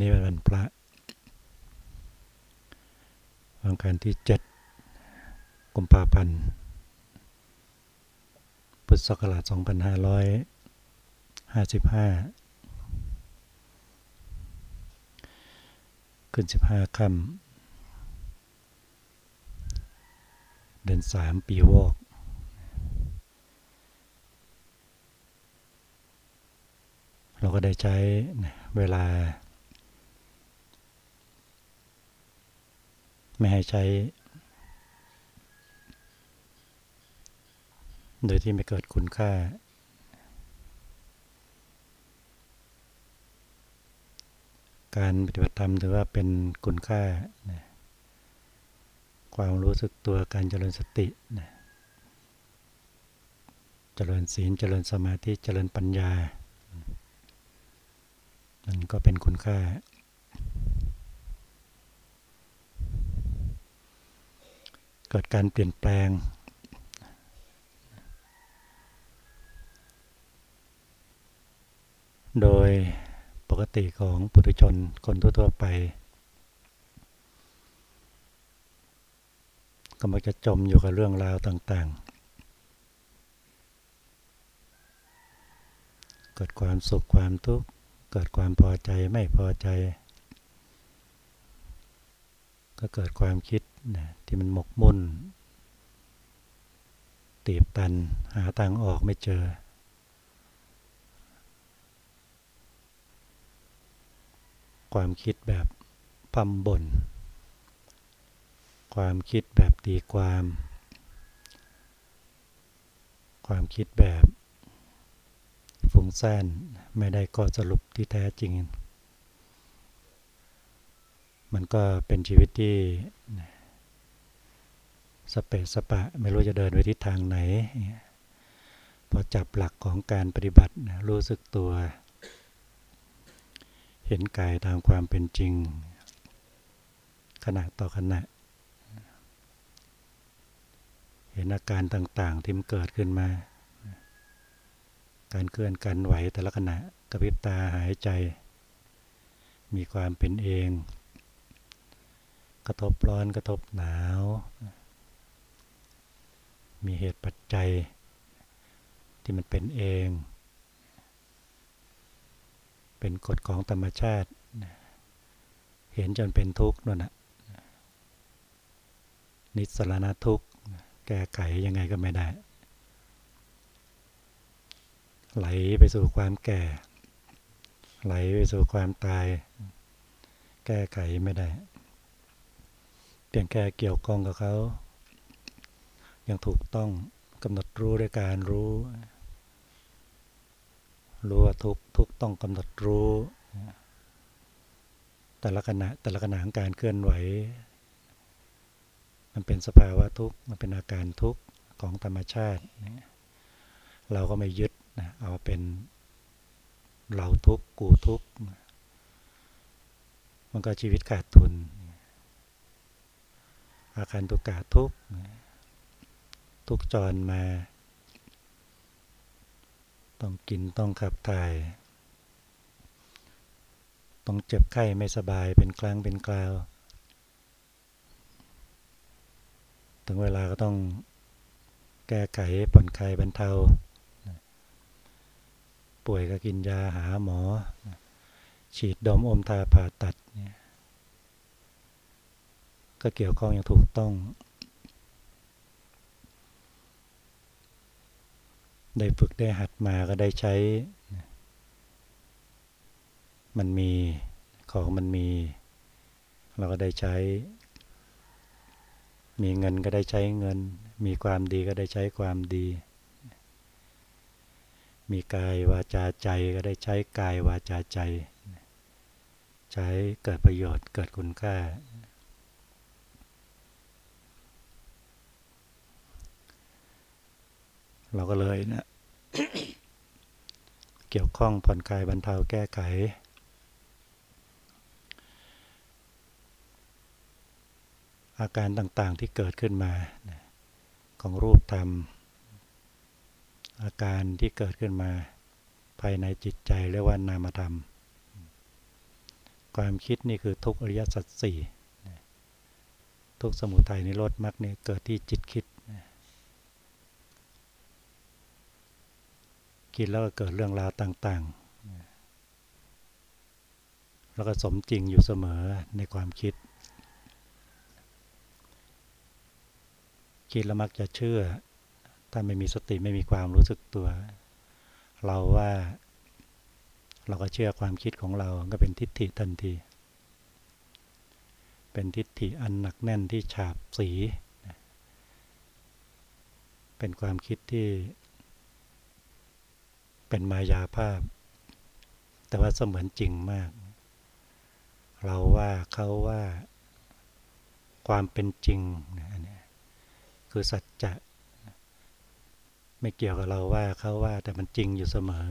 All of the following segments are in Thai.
นี้เป็นวันพระวันการที่เจ็ดกุมภาพันธ์พุทธศักราช 2555 ขึ้น 15 ค่ำเดือนสามปีวอกเราก็ได้ใช้เวลา ไม่ให้ใช้ โดยที่ไม่เกิดคุณค่า การปฏิบัติธรรมถือว่าเป็นคุณค่า ความรู้สึกตัวการเจริญสตินะเจริญศีลเจริญสมาธิเจริญปัญญา มันก็เป็นคุณค่า เกิดการเปลี่ยนแปลง โดยปกติของปุถุชนคนทั่วๆไป ก็มักจะจมอยู่กับเรื่องราวต่างๆ เกิดความสุขความทุกข์เกิดความพอใจไม่พอใจ ก็เกิดความคิด นะที่มันหมกมุ่นตีบตันหาทางออกไม่เจอ ความคิดแบบพัมบนความคิดแบบตีความ ความคิดแบบฟุ้งซ่านไม่ได้ก็สรุปที่แท้จริง มันก็เป็นชีวิตที่ สเปสสปะไม่รู้จะเดินไปทิศทางไหน พอจับหลักของการปฏิบัติรู้สึกตัว เห็นกายตามความเป็นจริง ขณะต่อขณะ เห็นอาการต่างๆที่มันเกิดขึ้นมา การเคลื่อนการไหวแต่ละขณะกระพริบตาหายใจ มีความเป็นเอง กระทบร้อนกระทบหนาว มีเหตุปัจจัย ที่มันเป็นเอง เป็นกฎของธรรมชาติ เห็นจนเป็นทุกข์นั่นนะนิสรณทุกข์แก้ไขยังไงก็ไม่ได้ ไหลไปสู่ความแก่ ไหลไปสู่ความตาย แก้ไขไม่ได้ เพียงแค่เกี่ยวข้องกับเขา ยังถูกต้องกำหนดรู้ด้วยการรู้ รู้ว่าทุกทุกต้องกำหนดรู้ แต่ละขณะแต่ละขณะของการเคลื่อนไหว มันเป็นสภาวะทุกข์มันเป็นอาการทุกข์ของธรรมชาติ เราก็ไม่ยึดนะเอาเป็นเราทุกข์กูทุกข์มันก็ชีวิตขาดทุน อาการตุกกาทุกข์ ทุกจรมา ต้องกินต้องขับถ่าย ต้องเจ็บไข้ไม่สบายเป็นครั้งเป็นคราว ถึงเวลาก็ต้องแก้ไขผ่อนคลายบรรเทา ป่วยก็กินยาหาหมอ ฉีดดมอมทาผ่าตัดเนี่ยก็เกี่ยวข้องอย่างถูกต้อง ได้ฝึกได้หัดมาก็ได้ใช้ มันมีของมันมี เราก็ได้ใช้ มีเงินก็ได้ใช้เงิน มีความดีก็ได้ใช้ความดี มีกายวาจาใจก็ได้ใช้กายวาจาใจ ใช้เกิดประโยชน์เกิดคุณค่า เราก็เลยนะ เกี่ยวข้องผ่อนคลายบรรเทาแก้ไข อาการต่างๆที่เกิดขึ้นมาของรูปธรรม อาการที่เกิดขึ้นมา ภายในจิตใจเรียกว่านามธรรม ความคิดนี่คือทุกอริยสัจสี่ทุกสมุทัยในรถมรรคเนี่ยเกิดที่จิตคิด คิดแล้วก็เกิดเรื่องราวต่าง ๆ แล้วก็สมจริงอยู่เสมอในความคิด คิดแล้วมักจะเชื่อ ถ้าไม่มีสติไม่มีความรู้สึกตัว เราว่า เราก็เชื่อความคิดของเราก็เป็นทิฏฐิทันที เป็นทิฏฐิอันหนักแน่นที่ฉาบสี เป็นความคิดที่ เป็นมายาภาพ แต่ว่าเสมือนจริงมาก เราว่าเขาว่าความเป็นจริงนนี้คือสัจจะไม่เกี่ยวกับเราว่าเขาว่าแต่มันจริงอยู่เสมอ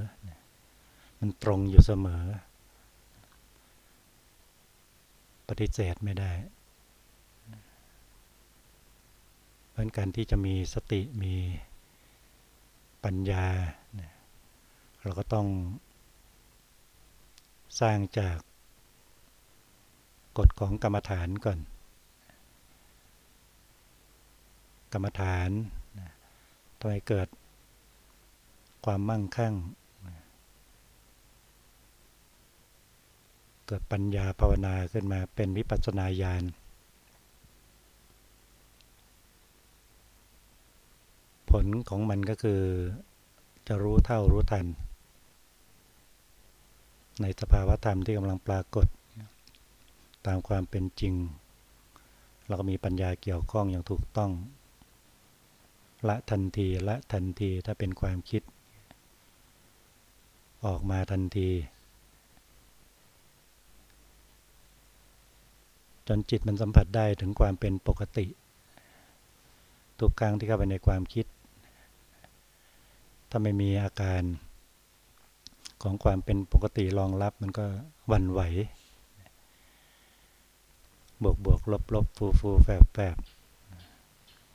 มันตรงอยู่เสมอ ปฏิเสธไม่ได้ เพราะการที่จะมีสติมีปัญญา เราก็ต้อง สร้างจากกฎของกรรมฐานก่อน กรรมฐานทำให้เกิดความมั่งคั่ง เกิดปัญญาภาวนาขึ้นมาเป็นวิปัสสนาญาณผลของมันก็คือจะรู้เท่ารู้ทัน ในสภาวธรรมที่กำลังปรากฏ ตามความเป็นจริง เราก็มีปัญญาเกี่ยวข้องอย่างถูกต้อง ละทันทีละทันทีถ้าเป็นความคิด ออกมาทันที จนจิตมันสัมผัสได้ถึงความเป็นปกติทุกครั้งที่เข้าไปในความคิด ถ้าไม่มีอาการ ของความเป็นปกติรองรับมันก็วันไหว บวกบวกลบลบฟูฟูแฝบแฝบ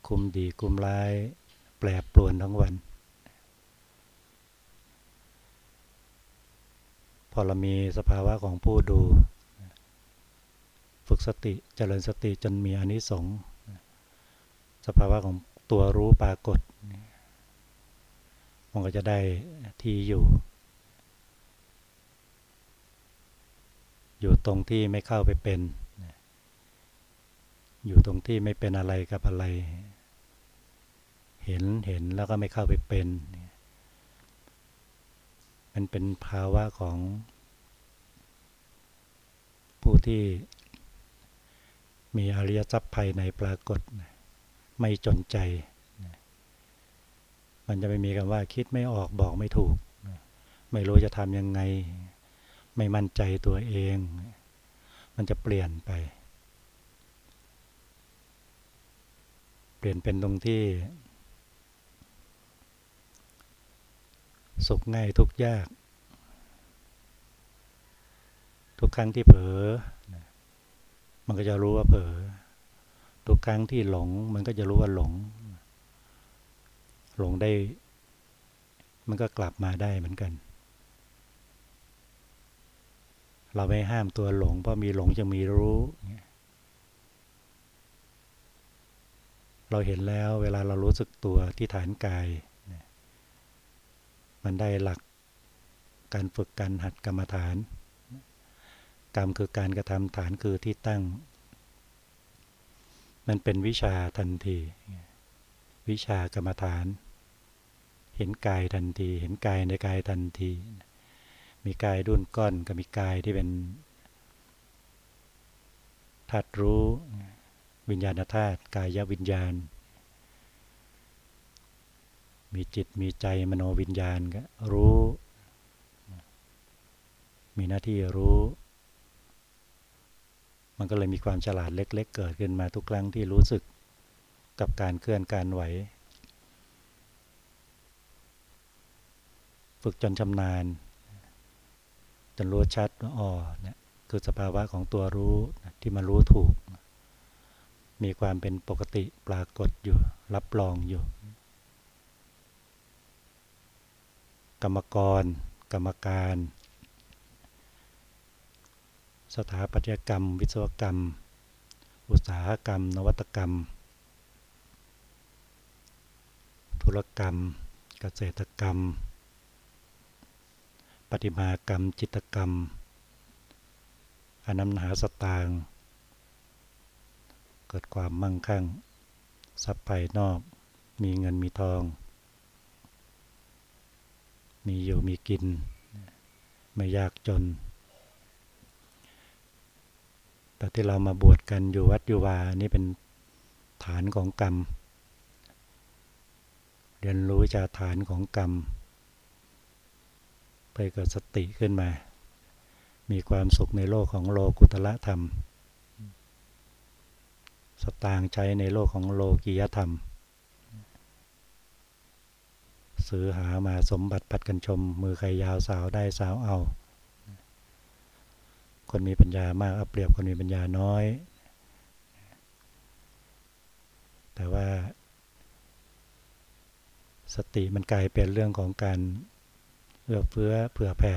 คุมดีคุมร้าย แปรปรวนทั้งวัน พอเรามีสภาวะของผู้ดู ฝึกสติเจริญสติจนมีอนิสงส์สภาวะของตัวรู้ปรากฏ มันก็จะได้ที่อยู่ อยู่ตรงที่ไม่เข้าไปเป็น อยู่ตรงที่ไม่เป็นอะไรกับอะไร เห็นเห็นแล้วก็ไม่เข้าไปเป็น มันเป็นภาวะของ ผู้ที่มีอริยทรัพย์ภายในปรากฏ ไม่จนใจ มันจะไม่มีคำว่าคิดไม่ออกบอกไม่ถูก ไม่รู้จะทำยังไง ไม่มั่นใจตัวเอง มันจะเปลี่ยนไป เปลี่ยนเป็นตรงที่ สุขง่ายทุกยาก ทุกครั้งที่เผลอมันก็จะรู้ว่าเผลอทุกครั้งที่หลง มันก็จะรู้ว่าหลง หลงได้ มันก็กลับมาได้เหมือนกัน เราไม่ห้ามตัวหลง เพราะมีหลงจะมีรู้ เราเห็นแล้วเวลาเรารู้สึกตัวที่ฐานกาย มันได้หลักการฝึกการหัดกรรมฐาน กรรมคือการกระทำฐานคือที่ตั้ง มันเป็นวิชาทันที วิชากรรมฐาน เห็นกายทันที เห็นกายในกายทันที มีกายดุนก้อนกับมีกายที่เป็นธาตุรู้วิญญาณธาตุกายวิญญาณ มีจิตมีใจมโนวิญญาณก็รู้ มีหน้าที่รู้ มันก็เลยมีความฉลาดเล็ก ๆ เกิดขึ้นมาทุกครั้งที่รู้สึกกับการเคลื่อนการไหว ฝึกจนชำนาญ จนรู้ชัดว่าอ๋อเนี่ยคือสภาวะของตัวรู้ที่มารู้ถูก มีความเป็นปกติปรากฏอยู่ รับรองอยู่ กรรมกร กรรมการ สถาปัตยกรรม วิศวกรรม อุตสาหกรรม นวัตกรรม ธุรกรรม เกษตรกรรม ปฏิมากรรม จิตกรรมอนำหาสตางเกิดความมั่งคั่งทรัพย์ภายนอก มีเงินมีทอง มีอยู่มีกิน ไม่ยากจน แต่ที่เรามาบวชกันอยู่วัดอยู่วานี่เป็นฐานของกรรม เรียนรู้จากฐานของกรรม ไปเกิดสติขึ้นมา มีความสุขในโลกของโลกุตละธรรม สตางใช้ในโลกของโลกียธรรม ซื้อหามาสมบัติปัดกันชม มือใครยาวสาวได้สาวเอา คนมีปัญญามากเอาเปรียบคนมีปัญญาน้อย แต่ว่าสติมันกลายเป็นเรื่องของการ อื้อเฟื้อเผื่อแผ่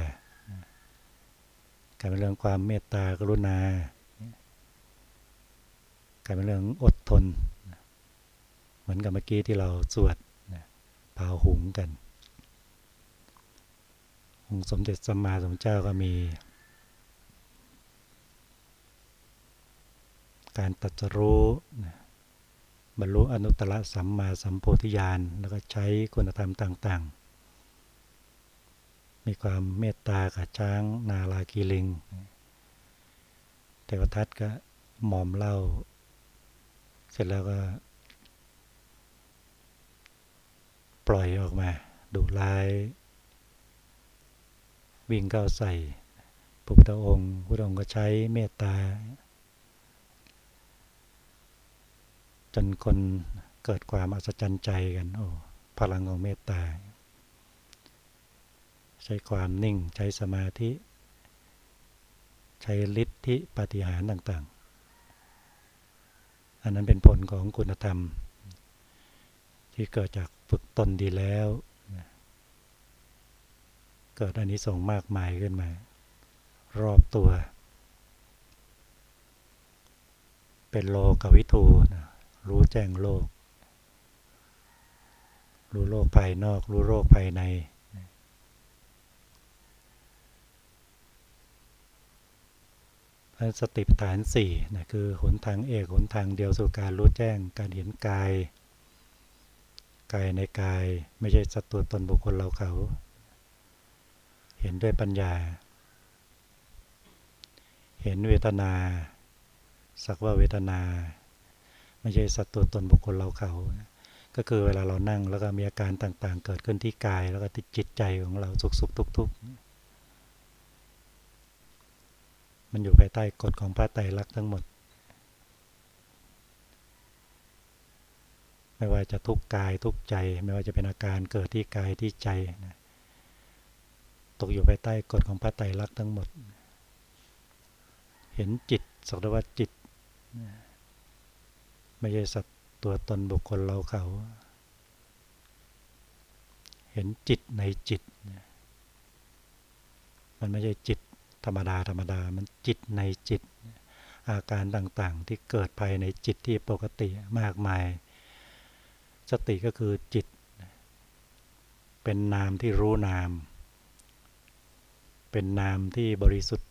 การเป็นเรื่องความเมตตากรุณาการเป็นเรื่องอดทน เหมือนกับเมื่อกี้ที่เราสวดเผาหุงกันองค์สมเด็จสัมมาสัมพุทธเจ้าก็มี การตัดรู้บรรลุอนุตตรสัมมาสัมโพธิญาณแล้วก็ใช้คุณธรรมต่าง ๆ มีความเมตตากับช้างนาลากีลิง เทวทัตก็หมอมเล่า เสร็จแล้วก็ ปล่อยออกมาดุร้าย วิ่งเข้าใส่พระพุทธองค์พระองค์ก็ใช้เมตตา จนคนเกิดความอัศจรรย์ใจกัน โอ้พลังของเมตตา ใช้ความนิ่งใช้สมาธิ ใช้ฤทธิปฏิหารต่างๆ อันนั้นเป็นผลของคุณธรรม ที่เกิดจากฝึกตนดีแล้ว เกิดอันนี้ส่งมากมายขึ้นมา รอบตัว เป็นโลกวิทูนะรู้แจ้งโลก รู้โลกภายนอก รู้โลกภายใน สติปัฏฐานสี่นะคือหนทางเอกหนทางเดียวสู่การรู้แจ้งการเห็นกาย กายในกายไม่ใช่สัตว์ตัวตนบุคคลเราเขา เห็นด้วยปัญญา เห็นเวทนา สักว่าเวทนา ไม่ใช่สัตว์ตัวตนบุคคลเราเขา ก็คือเวลาเรานั่งแล้วก็มีอาการต่างๆ เกิดขึ้นที่กายแล้วก็ติดจิตใจของเราสุขๆทุกๆ มันอยู่ภายใต้กฎของพระไตรลักษณ์ทั้งหมด ไม่ว่าจะทุกกายทุกใจ ไม่ว่าจะเป็นอาการเกิดที่กายที่ใจนะตกอยู่ภายใต้กฎของพระไตรลักษณ์ทั้งหมด เห็นจิตสักแต่ว่าจิต ไม่ใช่สัตว์ตัวตนบุคคลเราเขา เห็นจิตในจิต มันไม่ใช่จิต ธรรมดาธรรมดามันจิตในจิต อาการต่างๆ ที่เกิดภายในจิตที่ปกติมากมาย สติก็คือจิต เป็นนามที่รู้นาม เป็นนามที่บริสุทธิ์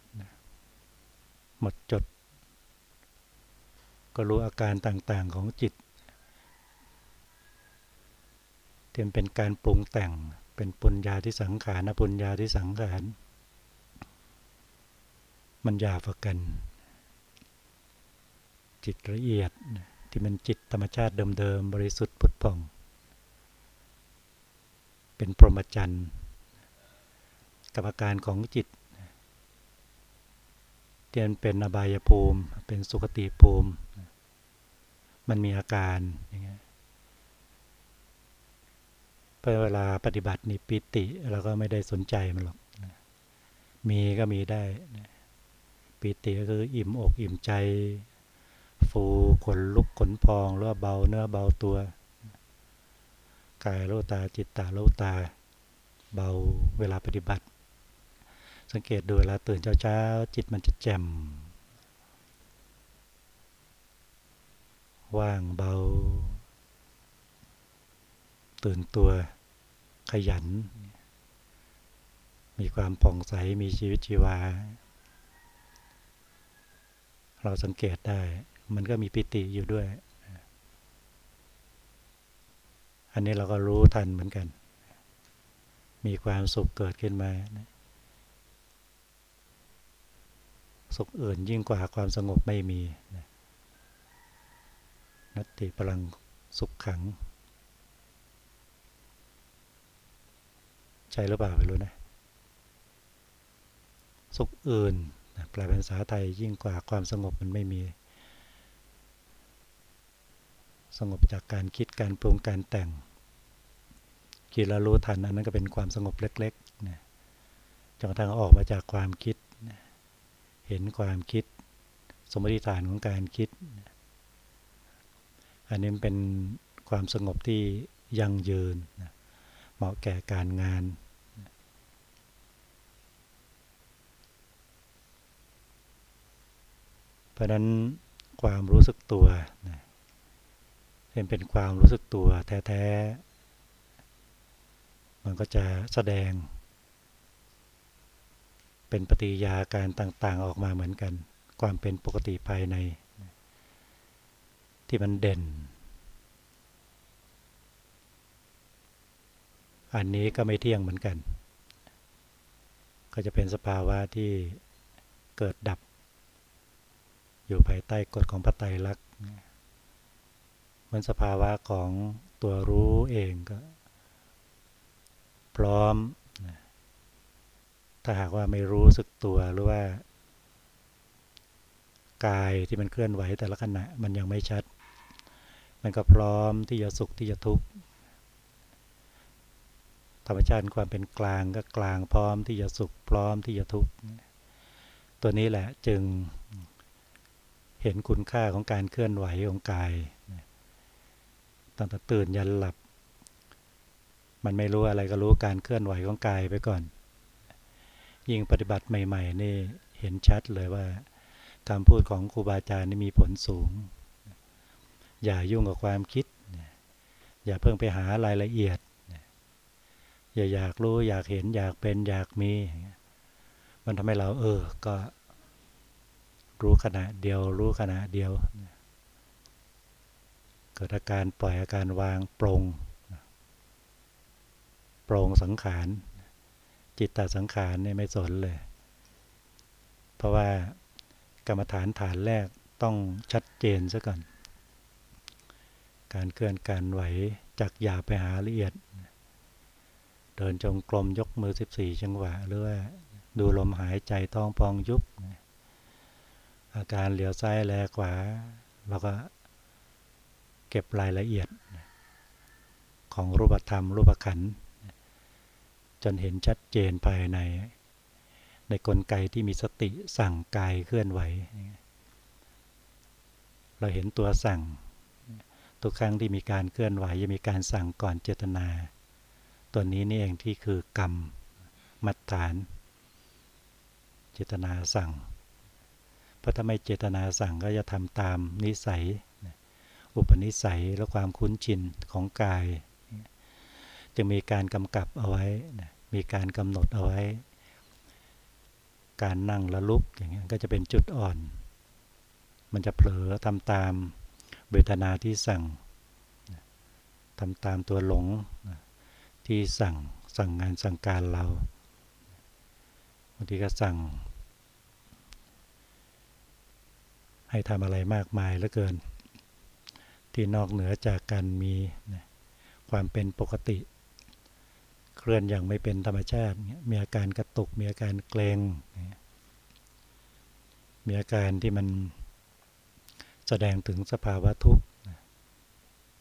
หมดจด ก็รู้อาการต่างๆของจิตเทียมเป็นการปรุงแต่งเป็นปุญญาที่สังขารนะปุญญาที่สังขาร มันยาฝกัน จิตละเอียดที่มันจิตธรรมชาติเดิมๆบริสุทธิ์ผุดผ่อง เป็นพรหมจรรย์กับอาการของจิตเตียนเป็นอบายภูมิ เป็นสุขติภูมิ มันมีอาการอย่างเงี้ยพอเวลาปฏิบัตินี่ปิติเราก็ไม่ได้สนใจมันหรอก มีก็มีได้ ปิติก็คืออิ่มอกอิ่มใจ ฟูขนลุกขนพองหรือว่าเบาเนื้อเบาตัว กายโลตาจิตตาโลตา เบาเวลาปฏิบัติ สังเกตดูเวลาตื่นเช้าๆจิตมันจะแจ่มว่างเบา ตื่นตัวขยัน มีความผ่องใสมีชีวิตชีวา เราสังเกตได้ มันก็มีปิติอยู่ด้วย อันนี้เราก็รู้ทันเหมือนกัน มีความสุขเกิดขึ้นมา สุขอื่นยิ่งกว่าความสงบไม่มี นัตติพลังสุขขัง ใช่หรือเปล่าไม่รู้นะ สุขอื่น แปลเป็นภาษาไทยยิ่งกว่าความสงบมันไม่มี สงบจากการคิดการปรุงการแต่งคิดแล้วรู้ทันอันนั้นก็เป็นความสงบเล็กๆนะจนกระทั่งออกมาจากความคิด เห็นความคิด สมมติฐานของการคิด อันนี้เป็นความสงบที่ยั่งยืน เหมาะแก่การงาน เพราะนั้นความรู้สึกตัวเป็นเป็นความรู้สึกตัวแท้ๆ มันก็จะแสดง เป็นปฏิยาการต่างๆออกมาเหมือนกัน ความเป็นปกติภายใน ที่มันเด่น อันนี้ก็ไม่เที่ยงเหมือนกัน ก็จะเป็นสภาวะที่เกิดดับ อยู่ภายใต้กฎของพระไตรลักษณ์เหมือนสภาวะของตัวรู้เองก็ พร้อม ถ้าหากว่าไม่รู้สึกตัวหรือว่า กายที่มันเคลื่อนไหวแต่ละขณะมันยังไม่ชัด มันก็พร้อมที่จะสุขที่จะทุกข์ธรรมชาติความเป็นกลางก็กลางพร้อมที่จะสุขพร้อมที่จะทุกข์ตัวนี้แหละจึง เห็นคุณค่าของการเคลื่อนไหวของกายตั้งแต่ตื่นยันหลับ มันไม่รู้อะไรก็รู้การเคลื่อนไหวของกายไปก่อน ยิ่งปฏิบัติใหม่ ๆ นี่เห็นชัดเลยว่าคำพูดของครูบาอาจารย์นี่มีผลสูง อย่ายุ่งกับความคิด อย่าเพิ่งไปหารายละเอียด อย่าอยากรู้อยากเห็นอยากเป็นอยากมี มันทำให้เราเออ ก็ รู้ขณะเดียว รู้ขณะเดียว เกิดอาการปล่อยอาการวางปรงโปร่งสังขาร จิตตสังขารเนี่ยไม่สนเลย เพราะว่ากรรมฐานฐานแรกต้องชัดเจนซะก่อน การเคลื่อนการไหวจากหยาไปหาละเอียด เดินจงกรมยกมือ 14 จังหวะ หรือว่าดูลมหายใจท้องพองยุบ อาการเหลียวซ้ายแลขวาเราก็เก็บรายละเอียด ของรูปธรรม รูปขัน จนเห็นชัดเจนภายใน ในกลไกที่มีสติสั่งกายเคลื่อนไหว เราเห็นตัวสั่ง ทุกครั้งที่มีการเคลื่อนไหวจะมีการสั่งก่อนเจตนา ตัวนี้นี่เองที่คือกรรมมัดฐาน เจตนาสั่ง เพราะถ้าไม่เจตนาสั่งก็จะทำตามนิสัย อุปนิสัยและความคุ้นชินของกาย จึงมีการกำกับเอาไว้ มีการกำหนดเอาไว้ การนั่งละลุกอย่างเงี้ยก็จะเป็นจุดอ่อน มันจะเผลอทำตามเวทนาที่สั่งทำตามตัวหลงที่สั่งสั่งงานสั่งการเราบางทีก็สั่ง ให้ทำอะไรมากมายเหลือเกิน ที่นอกเหนือจากการมีความเป็นปกติ เคลื่อนอย่างไม่เป็นธรรมชาติ มีอาการกระตุก มีอาการเกรงมีอาการที่มันแสดงถึงสภาวะทุกข์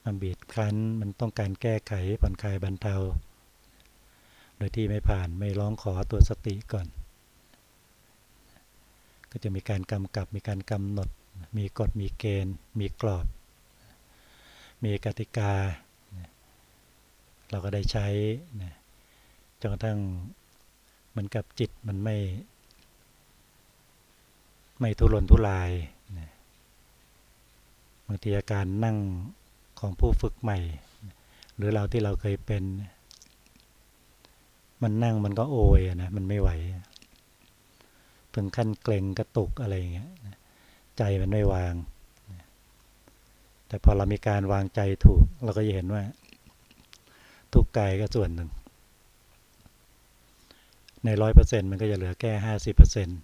มันบีดคั้น มันต้องการแก้ไขผ่อนคลายบรรเทา โดยที่ไม่ผ่านไม่ร้องขอตัวสติก่อน ก็จะมีการกำกับมีการกำหนด มีกฎมีเกณฑ์ มีกรอบ มีกติกา เราก็ได้ใช้จนกระทั่งเหมือนกับจิตมันไม่ ไม่ทุรนทุรายบางทีอาการนั่งของผู้ฝึกใหม่ หรือเราที่เราเคยเป็น มันนั่งมันก็โอยนะมันไม่ไหว ถึงขั้นเกรงกระตุกอะไรอย่างเงี้ย ใจมันไม่วาง แต่พอเรามีการวางใจถูก เราก็จะเห็นว่า ทุกกายก็ส่วนหนึ่ง ในร้อยเปอร์เซ็นต์มันก็จะเหลือแค่ห้าสิบเปอร์เซ็นต์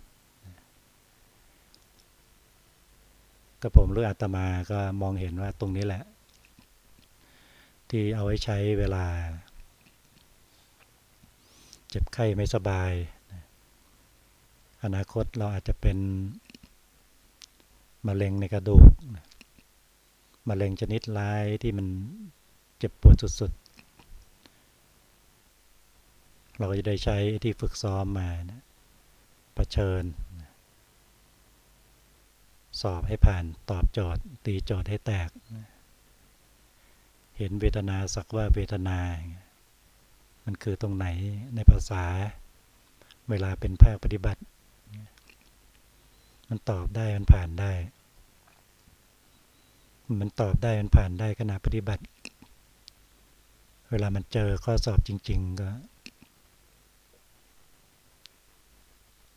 ก็ผมหรืออาตมาก็มองเห็นว่าตรงนี้แหละ ที่เอาไว้ใช้เวลา เจ็บไข้ไม่สบาย อนาคตเราอาจจะเป็น มะเร็งในกระดูกมะเร็งชนิดร้ายที่มันเจ็บปวดสุดๆ เราก็จะได้ใช้ที่ฝึกซ้อมมานะะเชิญ สอบให้ผ่านตอบโจทย์ ตีโจทย์ให้แตก เห็นเวทนาสักว่าเวทนา มันคือตรงไหนในภาษา เวลาเป็นภาคปฏิบัติ มันตอบได้มันผ่านได้ มันตอบได้มันผ่านได้ขณะปฏิบัติ เวลามันเจอข้อสอบจริง ๆ ก็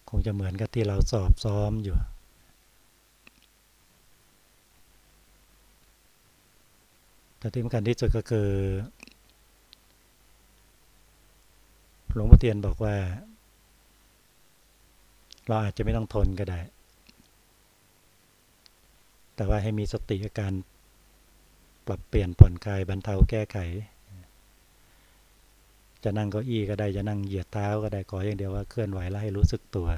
คงจะเหมือนกับที่เราสอบซ้อมอยู่ แต่ที่สำคัญที่สุดก็คือหลวงพ่อเตียนบอกว่า เราอาจจะไม่ต้องทนก็ได้ แต่ว่าให้มีสติกับการปรับเปลี่ยนผ่อนคลายบรรเทาแก้ไข จะนั่งเก้าอี้ก็ได้จะนั่งเหยียดเท้าก็ได้ขออย่างเดียวว่าเคลื่อนไหวแล้วให้รู้สึกตัว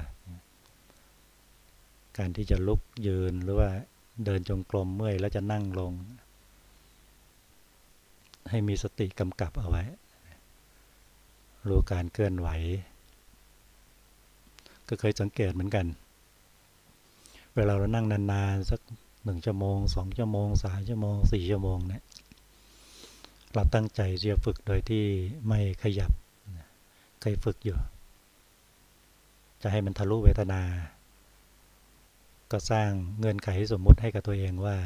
การที่จะลุกยืนหรือว่าเดินจงกรมเมื่อยแล้วจะนั่งลง ให้มีสติกำกับเอาไว้ รู้การเคลื่อนไหว ก็เคยสังเกตเหมือนกัน เวลาเรานั่งนานๆสัก หนึ่งชั่วโมงสองชั่วโมงสามชั่วโมงสี่ชั่วโมงเนี่ยเราตั้งใจจะฝึกโดยที่ไม่ขยับเคยฝึกอยู่ จะให้มันทะลุเวทนา ก็สร้างเงื่อนไขสมมุติให้กับตัวเองว่า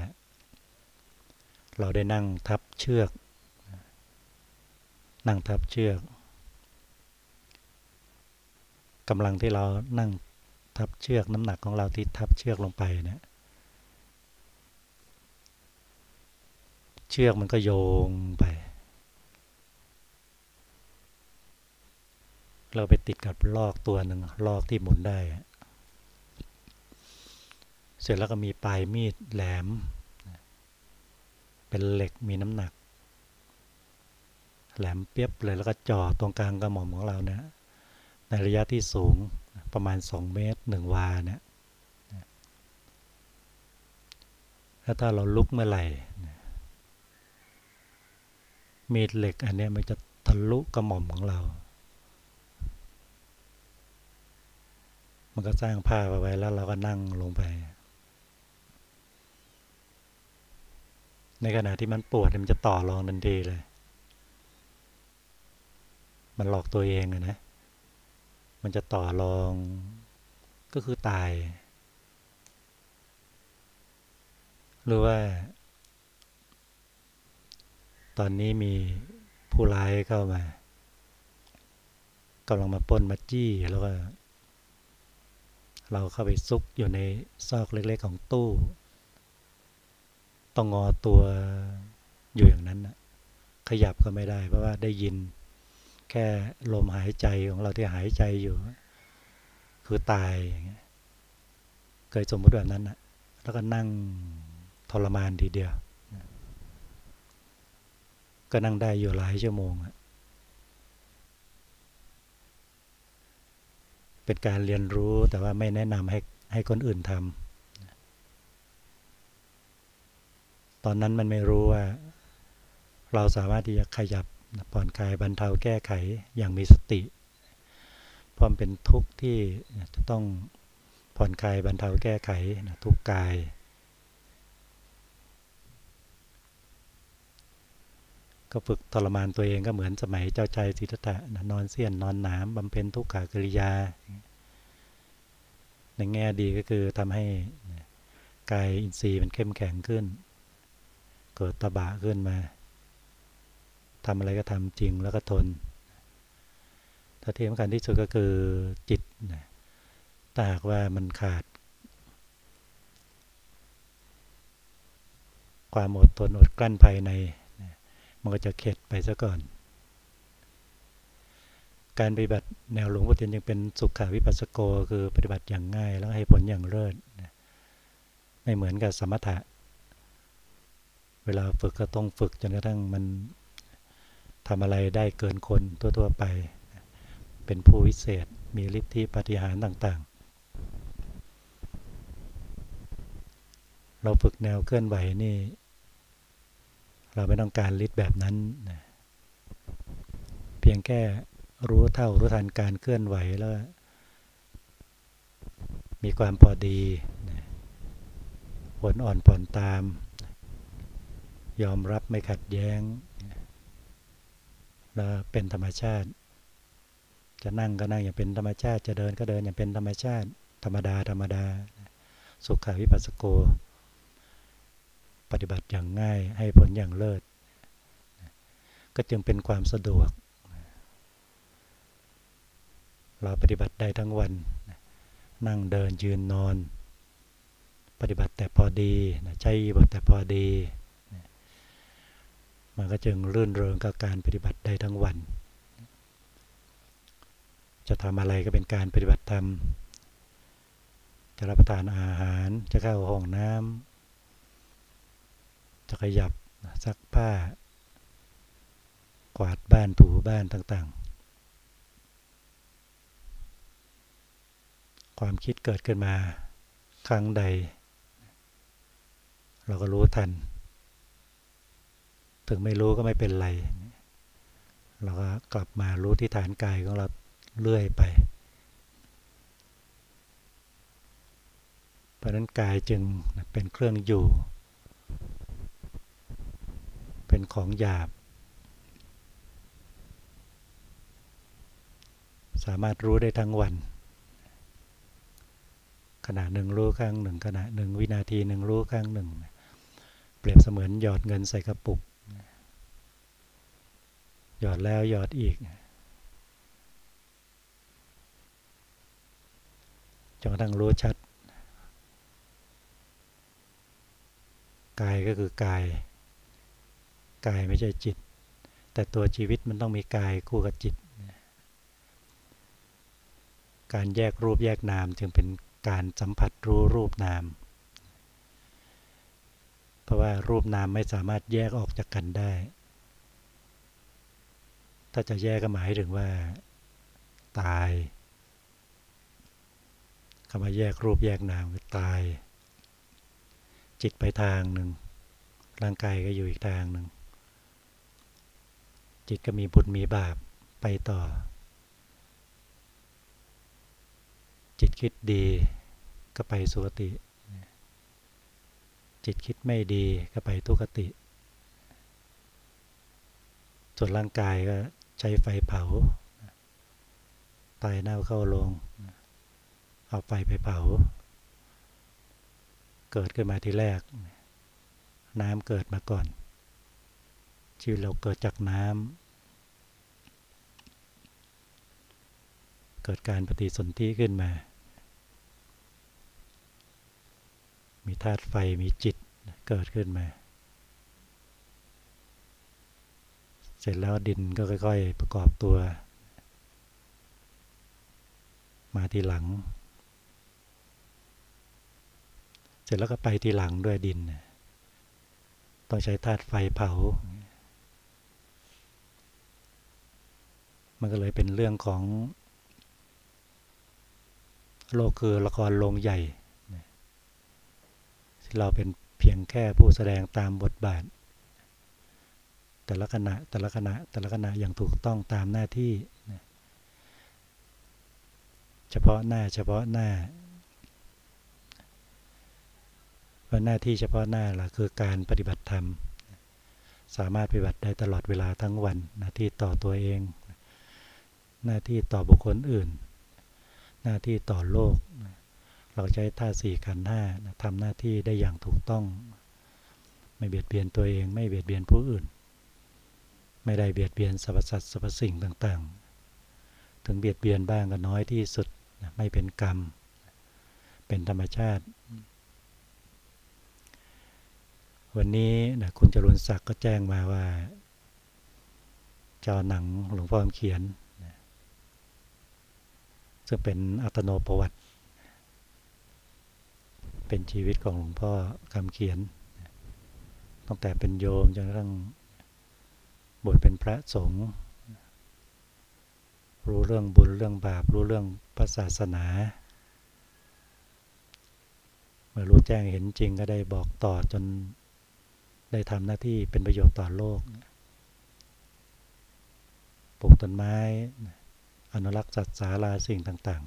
เราได้นั่งทับเชือก นั่งทับเชือกกำลังที่เรานั่งทับเชือกน้ำหนักของเราที่ทับเชือกลงไปเนี่ย ชือกมันก็โยงไป เราไปติดกับลอกตัวหนึ่งลอกที่หมุนได้ เสร็จแล้วก็มีปลายมีดแหลม เป็นเหล็กมีน้ำหนัก แหลมเปียบเลยแล้วก็จ่อตรงกลางกระหม่อมของเราเนี่ยในระยะที่สูงประมาณ 2 เมตร 1 วาเนี่ยถ้าเราลุกเมื่อไหร่ มีดเหล็กอันนี้มันจะทะลุกระหม่อมของเรา มันก็สร้างผ้าไว้แล้วเราก็นั่งลงไป ในขณะที่มันปวดมันจะต่อรองทันทีเลย มันหลอกตัวเองอะนะ มันจะต่อรอง ก็คือตาย หรือว่า ตอนนี้มีผู้ร้ายเข้ามากำลังมาป้นมาจี้แล้วก็ เราเข้าไปซุกอยู่ในซอกเล็กๆของตู้ ต้องงอตัวอยู่อย่างนั้นนะขยับก็ไม่ได้ เพราะว่าได้ยิน แค่ลมหายใจของเราที่หายใจอยู่ คือตายอย่างเงี้ยเคยสมมติแบบนั้นนะแล้วก็นั่งทรมานทีเดียว ก็นั่งได้อยู่หลายชั่วโมง เป็นการเรียนรู้แต่ว่าไม่แนะนำให้ให้คนอื่นทำ ตอนนั้นมันไม่รู้ว่า เราสามารถที่จะขยับผ่อนคลายบรรเทาแก้ไขอย่างมีสติพร้อมเป็นทุกข์ที่จะต้องผ่อนคลายบรรเทาแก้ไขทุกกาย ก็ฝึกทรมานตัวเองก็เหมือนสมัยเจ้าชายสิทธัตถะนอนเสี้ยนนอนหนามบำเพ็ญทุกขากริยา ในแง่ดีก็คือทำให้กายอินทรีย์มันเข้มแข็งขึ้น เกิดตบะขึ้นมาทำอะไรก็ทำจริงแล้วก็ทนถ้าที่สำคัญที่สุดก็คือจิตนะถ้าหากว่ามันขาด ความอดทนอดกลั้นภายใน มันก็จะเข็ดไปซะก่อน การปฏิบัติแนวหลวงพ่อเทียนยังเป็นสุขาวิปัสสโกคือปฏิบัติอย่างง่าย แล้วให้ผลอย่างเลิศไม่เหมือนกับสมถะ เวลาฝึกก็ต้องฝึกจนกระทั่งมันทำอะไรได้เกินคนทั่วๆไป เป็นผู้วิเศษ มีฤทธิปฏิหารต่างๆ เราฝึกแนวเคลื่อนไหวนี่ เราไม่ต้องการฤทธิ์แบบนั้นนะเพียงแค่รู้เท่ารู้ทันการเคลื่อนไหวแล้ว มีความพอดีนะผลอ่อนผ่อนตาม ยอมรับไม่ขัดแย้งแล้วเป็นธรรมชาติ จะนั่งก็นั่งอย่างเป็นธรรมชาติ จะเดินก็เดินอย่างเป็นธรรมชาติ ธรรมดาธรรมดา สุขาวิปัสสโก ปฏิบัติอย่างง่ายให้ผลอย่างเลิศ ก็จึงเป็นความสะดวก เราปฏิบัติได้ทั้งวัน นั่งเดินยืนนอน ปฏิบัติแต่พอดีใช้บทแต่พอดี มันก็จึงรื่นเริงกับการปฏิบัติได้ทั้งวัน จะทำอะไรก็เป็นการปฏิบัติธรรมจะรับประทานอาหารจะเข้าห้องน้ำ จะขยับซักผ้า กวาดบ้านถูบ้านต่างๆ ความคิดเกิดขึ้นมาครั้งใด เราก็รู้ทัน ถึงไม่รู้ก็ไม่เป็นไร เราก็กลับมารู้ที่ฐานกายของเราเรื่อยไป เพราะนั้นกายจึงเป็นเครื่องอยู่ เป็นของหยาบ สามารถรู้ได้ทั้งวัน ขณะหนึ่งรู้ครั้งหนึ่งขณะหนึ่งวินาทีหนึ่งรู้ครั้งหนึ่ง เปรียบเสมือนหยอดเงินใส่กระปุก หยอดแล้วหยอดอีกจนกระทั่งรู้ชัดกายก็คือกาย กายไม่ใช่จิต แต่ตัวชีวิตมันต้องมีกายคู่กับจิต การแยกรูปแยกนามจึงเป็นการสัมผัสรู้รูปนาม เพราะว่ารูปนามไม่สามารถแยกออกจากกันได้ ถ้าจะแยกก็หมายถึงว่า ตายคำว่าแยกรูปแยกนามคือตาย จิตไปทางหนึ่งร่างกายก็อยู่อีกทางหนึ่ง จิตก็มีบุญมีบาปไปต่อ จิตคิดดีก็ไปสุคติ จิตคิดไม่ดีก็ไปทุกติ ส่วนร่างกายก็ใช้ไฟเผาตายเน่าเข้าลง เอาไฟไปเผา เกิดขึ้นมาทีแรก น้ำเกิดมาก่อน ชีวิตเราเกิดจากน้ำ เกิดการปฏิสนธิขึ้นมา มีธาตุไฟมีจิตเกิดขึ้นมา เสร็จแล้วดินก็ค่อย ๆ ประกอบตัว มาทีหลัง เสร็จแล้วก็ไปทีหลังด้วยดิน ต้องใช้ธาตุไฟเผา มันก็เลยเป็นเรื่องของ โลกคือละครโรงใหญ่ที่เราเป็นเพียงแค่ผู้แสดงตามบทบาท แต่ละขณะแต่ละขณะแต่ละขณะอย่างถูกต้องตามหน้าที่ เฉพาะหน้าเฉพาะหน้าว่าหน้าที่เฉพาะหน้าล่ะคือการปฏิบัติธรรม สามารถปฏิบัติได้ตลอดเวลาทั้งวันหน้าที่ต่อตัวเอง หน้าที่ต่อบุคคลอื่น หน้าที่ต่อโลก เราใช้ท่าสี่ขันห้าทำหน้าที่ได้อย่างถูกต้อง ไม่เบียดเบียนตัวเองไม่เบียดเบียนผู้อื่น ไม่ได้เบียดเบียนสรรพสัตว์สรรพสิ่งต่างๆ ถึงเบียดเบียนบ้างก็น้อยที่สุดไม่เป็นกรรม เป็นธรรมชาติ วันนี้นะคุณจรุนศักดิ์ก็แจ้งมาว่าจอหนังหลวงพ่อเขียน ซึ่งเป็นอัตโนประวัติ เป็นชีวิตของหลวงพ่อคำเขียน ตั้งแต่เป็นโยมจนกระทั่งบวชเป็นพระสงฆ์รู้เรื่องบุญเรื่องบาป รู้เรื่องพระศาสนา เมื่อรู้แจ้งเห็นจริงก็ได้บอกต่อจนได้ทำหน้าที่เป็นประโยชน์ต่อโลก ปลูกต้นไม้ อนุรักษ์สัตว์สาราสิ่งต่าง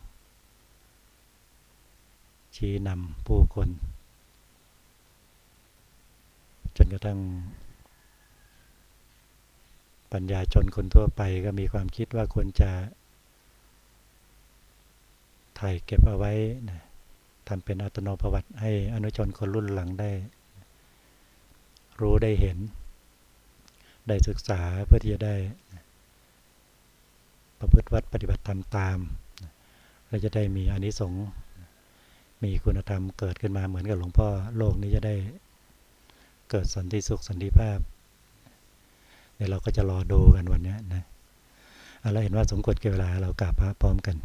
ๆ ชี้นำผู้คน จนกระทั่ง ปัญญาชนคนทั่วไปก็มีความคิดว่าควรจะถ่ายเก็บเอาไว้นะทำเป็นอัตโนประวัติให้อนุชนคนรุ่นหลังได้ รู้ได้เห็น ได้ศึกษาเพื่อที่จะได้ ประพฤติวัดปฏิบัติธรรมตามเราจะได้มีอนิสงส์มีคุณธรรมเกิดขึ้นมาเหมือนกับหลวงพ่อโลกนี้จะได้เกิดสันติสุขสันติภาพเดี๋ยวเราก็จะรอดูกันวันนี้นะเราเห็นว่าสมควรเกี่เวลาเรากลับพระพร้อมกัน